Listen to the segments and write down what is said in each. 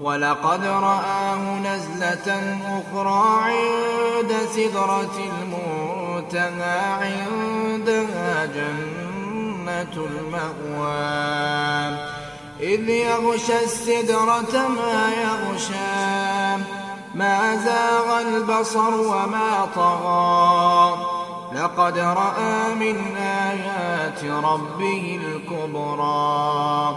ولقد رآه نزلة أخرى عند سدرة المنتهى عندها جنة المأوى. إذ يغشى السدرة ما يغشى ما زاغ البصر وما طغى. لقد رأى من آيات ربه الكبرى.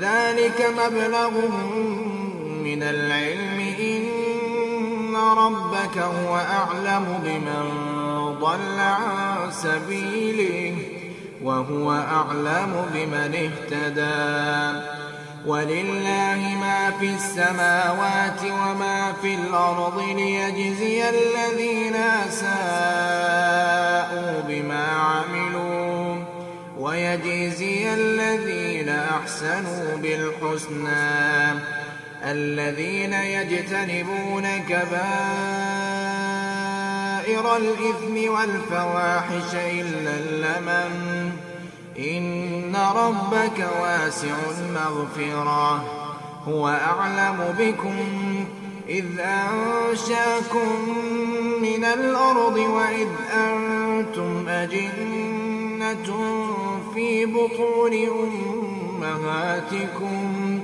ذلك مبلغ من العلم. إن ربك هو أعلم بمن ضل عن سبيله وهو أعلم بمن اهتدى. ولله ما في السماوات وما في الأرض ليجزي الذين أساءوا أحسنوا بالحسنى. الذين يجتنبون كبائر الإثم والفواحش إلا اللمم. إن ربك واسع المغفرة. هو أعلم بكم إذ أنشأكم من الأرض وإذ أنتم أجنة في بطون أمكم أمهاتكم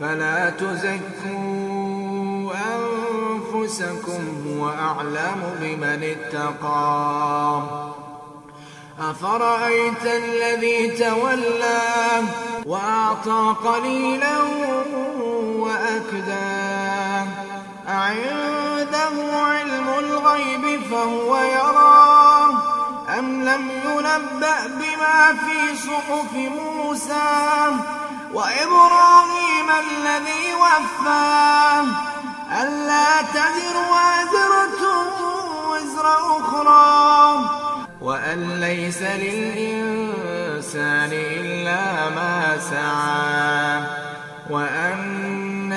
فلا تزكوا أنفسكم وأعلم بمن اتقى. أفرأيت الذي تولى وأعطى قليلا وأكدى. أعنده علم الغيب فهو يراه أم لم ينبأ بما في صحف موسى وإبراهيم الذي وفاه ألا تذر وازرة وزر أخرى وأن ليس للإنسان إلا ما سعى وأن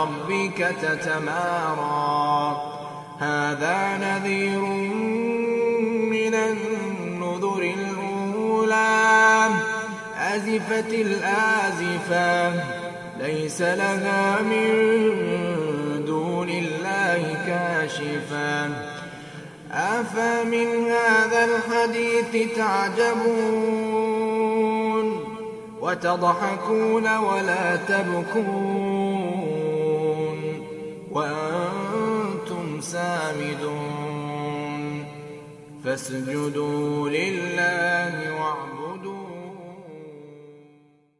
ربك تتمارى. هذا نذير من النذر الأولى. أزفت الآزفة ليس لها من دون الله كاشفا أفمن هذا الحديث تعجبون؟ وتضحكون ولا تبكون؟ وأنتم سامدون فاسجدوا لله وعبدوا